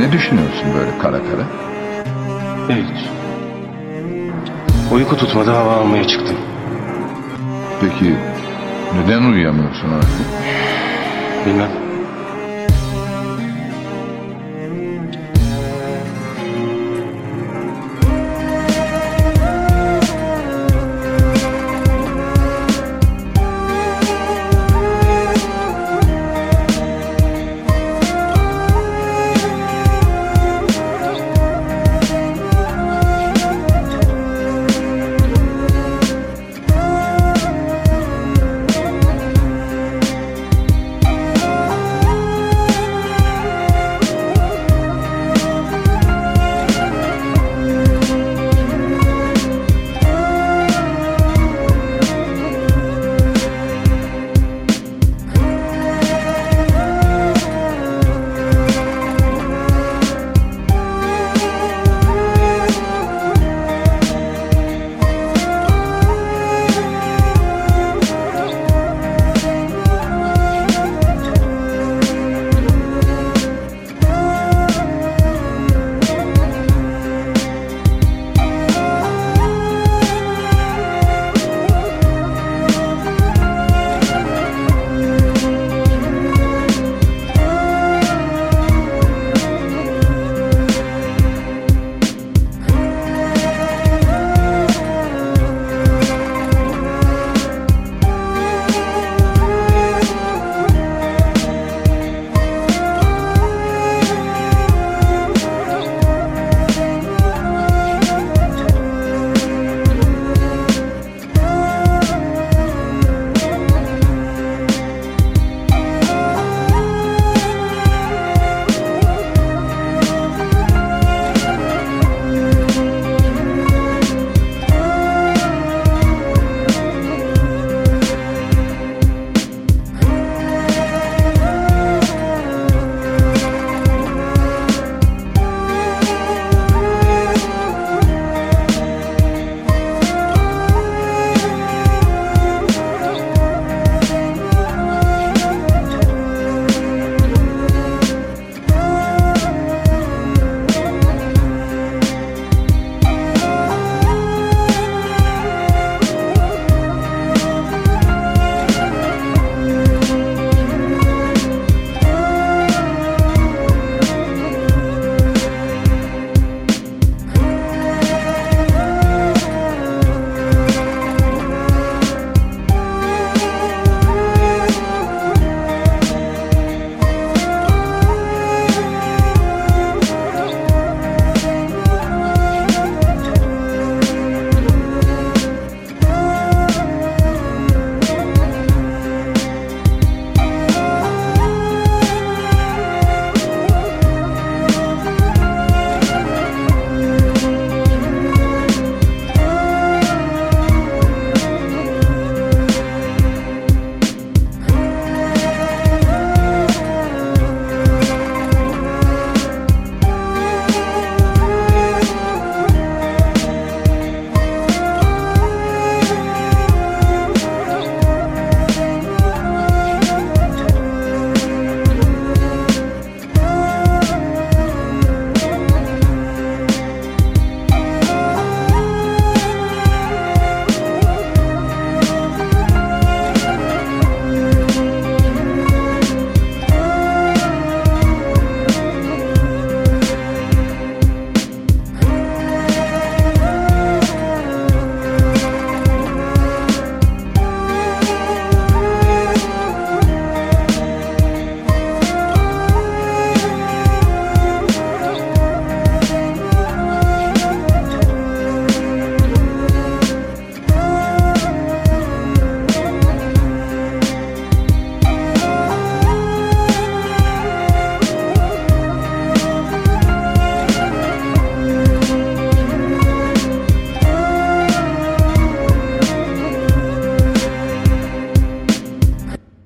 Ne düşünüyorsun böyle kara kara? Hiç. Uyku tutmadı hava almaya çıktım. Peki neden uyuyamıyorsun artık? Bilmem.